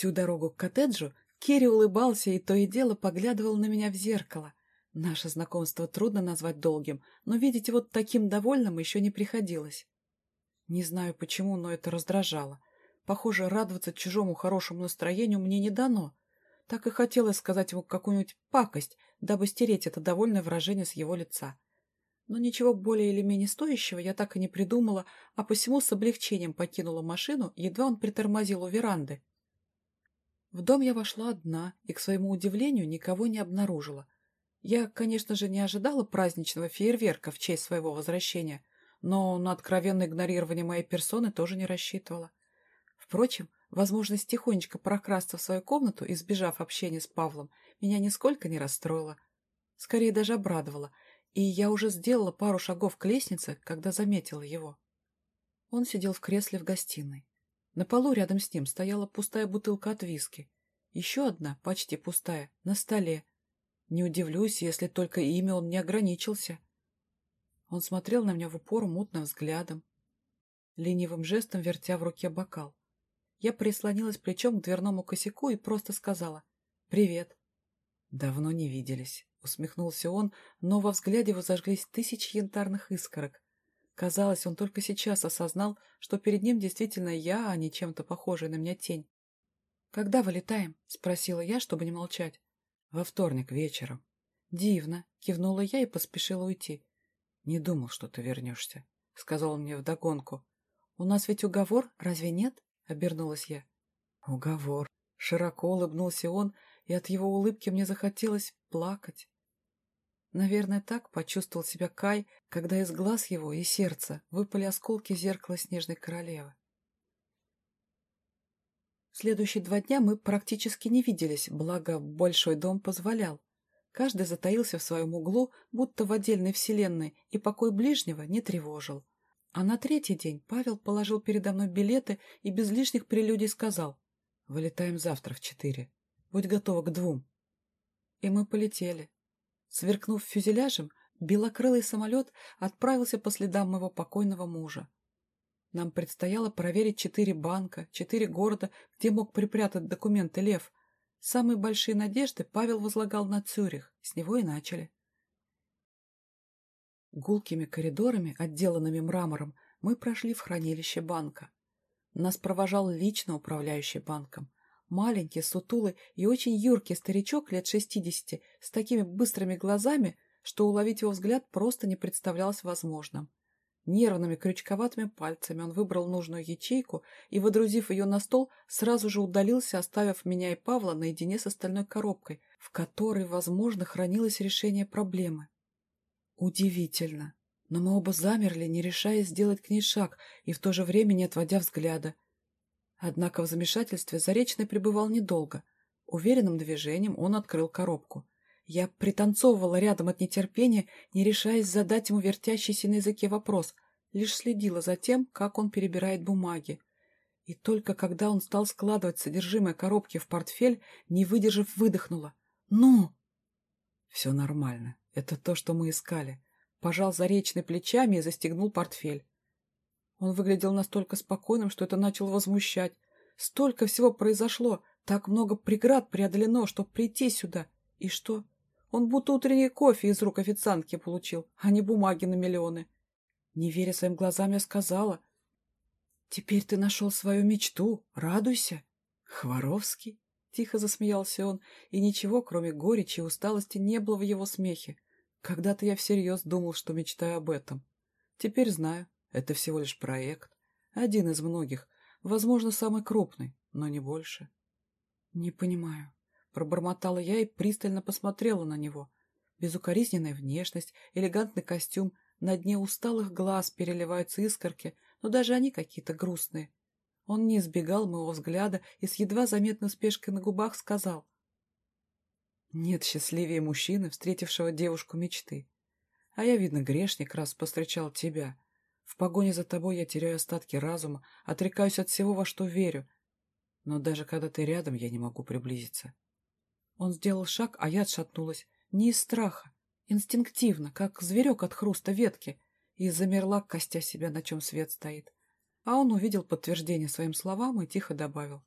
Всю дорогу к коттеджу Керри улыбался и то и дело поглядывал на меня в зеркало. Наше знакомство трудно назвать долгим, но видеть его таким довольным еще не приходилось. Не знаю почему, но это раздражало. Похоже, радоваться чужому хорошему настроению мне не дано. Так и хотелось сказать ему какую-нибудь пакость, дабы стереть это довольное выражение с его лица. Но ничего более или менее стоящего я так и не придумала, а посему с облегчением покинула машину, едва он притормозил у веранды. В дом я вошла одна и, к своему удивлению, никого не обнаружила. Я, конечно же, не ожидала праздничного фейерверка в честь своего возвращения, но на откровенное игнорирование моей персоны тоже не рассчитывала. Впрочем, возможность тихонечко прокрасться в свою комнату, избежав общения с Павлом, меня нисколько не расстроила. Скорее даже обрадовала, и я уже сделала пару шагов к лестнице, когда заметила его. Он сидел в кресле в гостиной. На полу рядом с ним стояла пустая бутылка от виски. Еще одна, почти пустая, на столе. Не удивлюсь, если только ими он не ограничился. Он смотрел на меня в упор мутным взглядом, ленивым жестом вертя в руке бокал. Я прислонилась плечом к дверному косяку и просто сказала «Привет». «Давно не виделись», — усмехнулся он, но во взгляде его зажглись тысячи янтарных искорок. Казалось, он только сейчас осознал, что перед ним действительно я, а не чем-то похожая на меня тень. «Когда вылетаем?» — спросила я, чтобы не молчать. «Во вторник вечером». «Дивно», — кивнула я и поспешила уйти. «Не думал, что ты вернешься», — сказал он мне вдогонку. «У нас ведь уговор, разве нет?» — обернулась я. «Уговор». Широко улыбнулся он, и от его улыбки мне захотелось плакать. Наверное, так почувствовал себя Кай, когда из глаз его и сердца выпали осколки зеркала Снежной Королевы. Следующие два дня мы практически не виделись, благо большой дом позволял. Каждый затаился в своем углу, будто в отдельной вселенной, и покой ближнего не тревожил. А на третий день Павел положил передо мной билеты и без лишних прелюдий сказал «Вылетаем завтра в четыре. Будь готова к двум». И мы полетели. Сверкнув фюзеляжем, белокрылый самолет отправился по следам моего покойного мужа. Нам предстояло проверить четыре банка, четыре города, где мог припрятать документы Лев, Самые большие надежды Павел возлагал на Цюрих, с него и начали. Гулкими коридорами, отделанными мрамором, мы прошли в хранилище банка. Нас провожал лично управляющий банком. Маленький, сутулый и очень юркий старичок лет шестидесяти с такими быстрыми глазами, что уловить его взгляд просто не представлялось возможным. Нервными крючковатыми пальцами он выбрал нужную ячейку и, водрузив ее на стол, сразу же удалился, оставив меня и Павла наедине с остальной коробкой, в которой, возможно, хранилось решение проблемы. Удивительно. Но мы оба замерли, не решаясь сделать к ней шаг и в то же время не отводя взгляда. Однако в замешательстве Заречный пребывал недолго. Уверенным движением он открыл коробку. Я пританцовывала рядом от нетерпения, не решаясь задать ему вертящийся на языке вопрос, лишь следила за тем, как он перебирает бумаги. И только когда он стал складывать содержимое коробки в портфель, не выдержав, выдохнула. «Ну!» «Все нормально. Это то, что мы искали». Пожал заречный плечами и застегнул портфель. Он выглядел настолько спокойным, что это начало возмущать. Столько всего произошло, так много преград преодолено, чтобы прийти сюда. И что? Он будто утренний кофе из рук официантки получил, а не бумаги на миллионы. Не веря своим глазам, я сказала. «Теперь ты нашел свою мечту. Радуйся». «Хворовский?» — тихо засмеялся он, и ничего, кроме горечи и усталости, не было в его смехе. Когда-то я всерьез думал, что мечтаю об этом. Теперь знаю, это всего лишь проект. Один из многих, возможно, самый крупный, но не больше. Не понимаю. Пробормотала я и пристально посмотрела на него. Безукоризненная внешность, элегантный костюм, на дне усталых глаз переливаются искорки, но даже они какие-то грустные. Он не избегал моего взгляда и с едва заметной спешкой на губах сказал. «Нет счастливее мужчины, встретившего девушку мечты. А я, видно, грешник, раз постречал тебя. В погоне за тобой я теряю остатки разума, отрекаюсь от всего, во что верю. Но даже когда ты рядом, я не могу приблизиться. Он сделал шаг, а я отшатнулась. Не из страха. Инстинктивно, как зверек от хруста ветки. И замерла, костя себя, на чем свет стоит. А он увидел подтверждение своим словам и тихо добавил.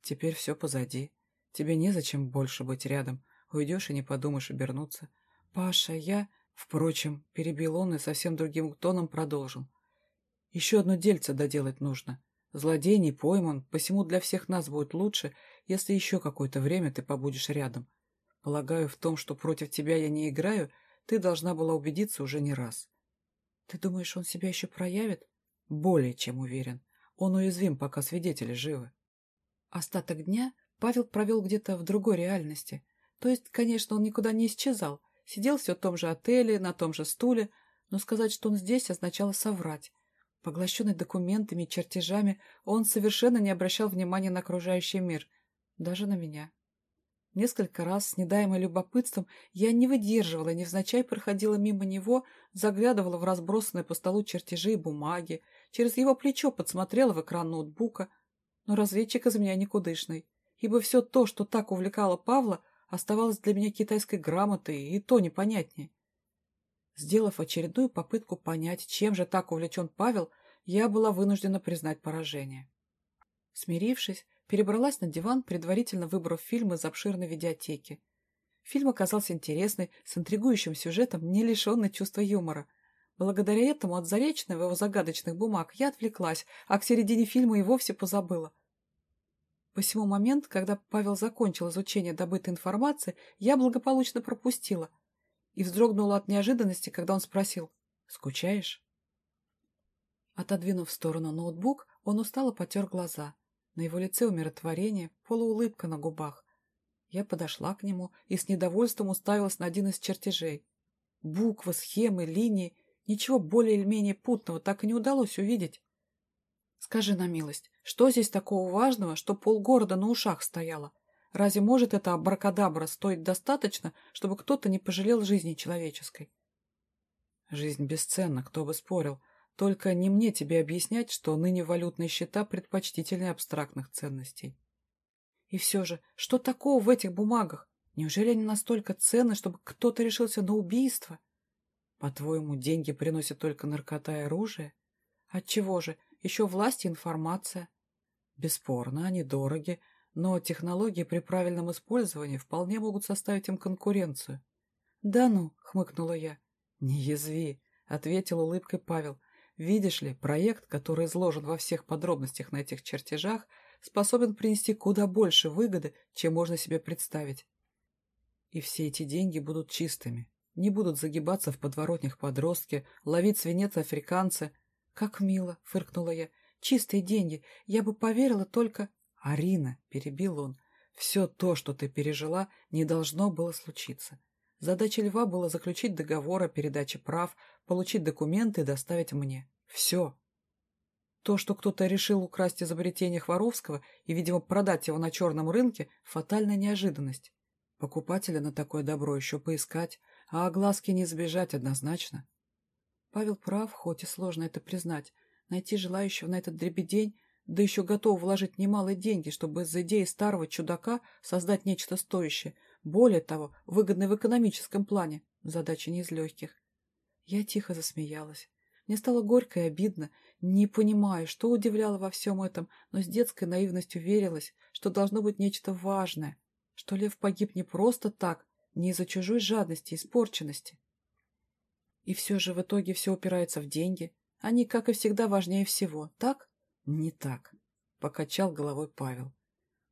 Теперь все позади. Тебе незачем больше быть рядом. Уйдешь и не подумаешь обернуться. Паша, я... Впрочем, перебил он и совсем другим тоном продолжил. Еще одно дельце доделать нужно. Злодей не пойман, посему для всех нас будет лучше, если еще какое-то время ты побудешь рядом. Полагаю, в том, что против тебя я не играю, ты должна была убедиться уже не раз. Ты думаешь, он себя еще проявит? Более чем уверен. Он уязвим, пока свидетели живы. Остаток дня Павел провел где-то в другой реальности. То есть, конечно, он никуда не исчезал. Сидел все в том же отеле, на том же стуле, но сказать, что он здесь, означало соврать. Поглощенный документами и чертежами, он совершенно не обращал внимания на окружающий мир, даже на меня. Несколько раз, с недаемой любопытством, я не выдерживала невзначай проходила мимо него, заглядывала в разбросанные по столу чертежи и бумаги, через его плечо подсмотрела в экран ноутбука. Но разведчик из меня никудышный, ибо все то, что так увлекало Павла, оставалось для меня китайской грамотой, и то непонятнее. Сделав очередную попытку понять, чем же так увлечен Павел, я была вынуждена признать поражение. Смирившись, перебралась на диван, предварительно выбрав фильм из обширной видеотеки. Фильм оказался интересный, с интригующим сюжетом, не лишенный чувства юмора. Благодаря этому от Заречного и его загадочных бумаг я отвлеклась, а к середине фильма и вовсе позабыла. По всему момент, когда Павел закончил изучение добытой информации, я благополучно пропустила и вздрогнула от неожиданности, когда он спросил «Скучаешь?». Отодвинув в сторону ноутбук, он устало потер глаза. На его лице умиротворение, полуулыбка на губах. Я подошла к нему и с недовольством уставилась на один из чертежей. Буквы, схемы, линии, ничего более или менее путного так и не удалось увидеть. Скажи на милость, что здесь такого важного, что полгорода на ушах стояло? Разве может эта абракадабра стоить достаточно, чтобы кто-то не пожалел жизни человеческой? Жизнь бесценна, кто бы спорил, только не мне тебе объяснять, что ныне валютные счета предпочтительнее абстрактных ценностей. И все же, что такого в этих бумагах? Неужели они настолько ценны, чтобы кто-то решился на убийство? По-твоему, деньги приносят только наркота и оружие? Отчего же? Еще власть и информация. Бесспорно, они дороги, но технологии при правильном использовании вполне могут составить им конкуренцию. — Да ну, — хмыкнула я. — Не язви, — ответил улыбкой Павел. Видишь ли, проект, который изложен во всех подробностях на этих чертежах, способен принести куда больше выгоды, чем можно себе представить. И все эти деньги будут чистыми, не будут загибаться в подворотнях подростки, ловить свинец африканцы. «Как мило!» — фыркнула я. «Чистые деньги! Я бы поверила только...» «Арина!» — перебил он. «Все то, что ты пережила, не должно было случиться. Задача Льва была заключить договор о передаче прав, получить документы и доставить мне. Все. То, что кто-то решил украсть изобретение Хворовского и, видимо, продать его на черном рынке, фатальная неожиданность. Покупателя на такое добро еще поискать, а огласки не избежать однозначно. Павел прав, хоть и сложно это признать. Найти желающего на этот дребедень, да еще готов вложить немалые деньги, чтобы из идеи старого чудака создать нечто стоящее – более того, выгодный в экономическом плане. Задача не из легких. Я тихо засмеялась. Мне стало горько и обидно, не понимая, что удивляло во всем этом, но с детской наивностью верилась, что должно быть нечто важное, что Лев погиб не просто так, не из-за чужой жадности и испорченности. И все же в итоге все упирается в деньги. Они, как и всегда, важнее всего. Так? Не так, — покачал головой Павел.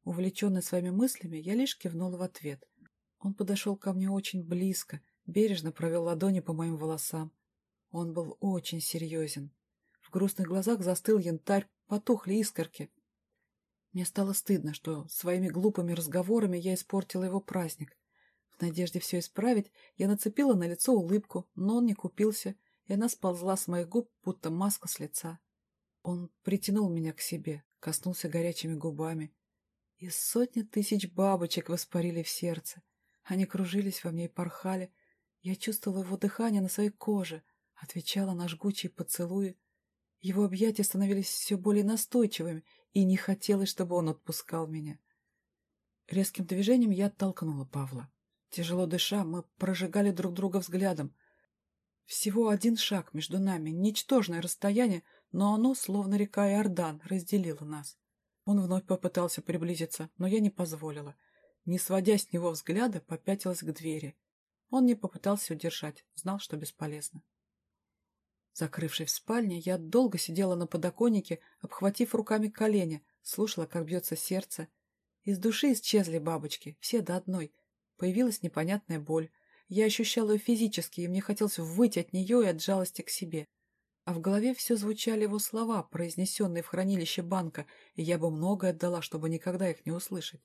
Увлеченный своими мыслями, я лишь кивнула в ответ. Он подошел ко мне очень близко, бережно провел ладони по моим волосам. Он был очень серьезен. В грустных глазах застыл янтарь, потухли искорки. Мне стало стыдно, что своими глупыми разговорами я испортила его праздник. В надежде все исправить, я нацепила на лицо улыбку, но он не купился, и она сползла с моих губ, будто маска с лица. Он притянул меня к себе, коснулся горячими губами, и сотни тысяч бабочек воспарили в сердце. Они кружились во мне и порхали. Я чувствовала его дыхание на своей коже, отвечала на жгучие поцелуи. Его объятия становились все более настойчивыми, и не хотелось, чтобы он отпускал меня. Резким движением я оттолкнула Павла. Тяжело дыша, мы прожигали друг друга взглядом. Всего один шаг между нами, ничтожное расстояние, но оно, словно река Иордан, разделило нас. Он вновь попытался приблизиться, но я не позволила. Не сводя с него взгляда, попятилась к двери. Он не попытался удержать, знал, что бесполезно. Закрывшись в спальне, я долго сидела на подоконнике, обхватив руками колени, слушала, как бьется сердце. Из души исчезли бабочки, все до одной. Появилась непонятная боль. Я ощущала ее физически, и мне хотелось выйти от нее и от жалости к себе. А в голове все звучали его слова, произнесенные в хранилище банка, и я бы многое отдала, чтобы никогда их не услышать.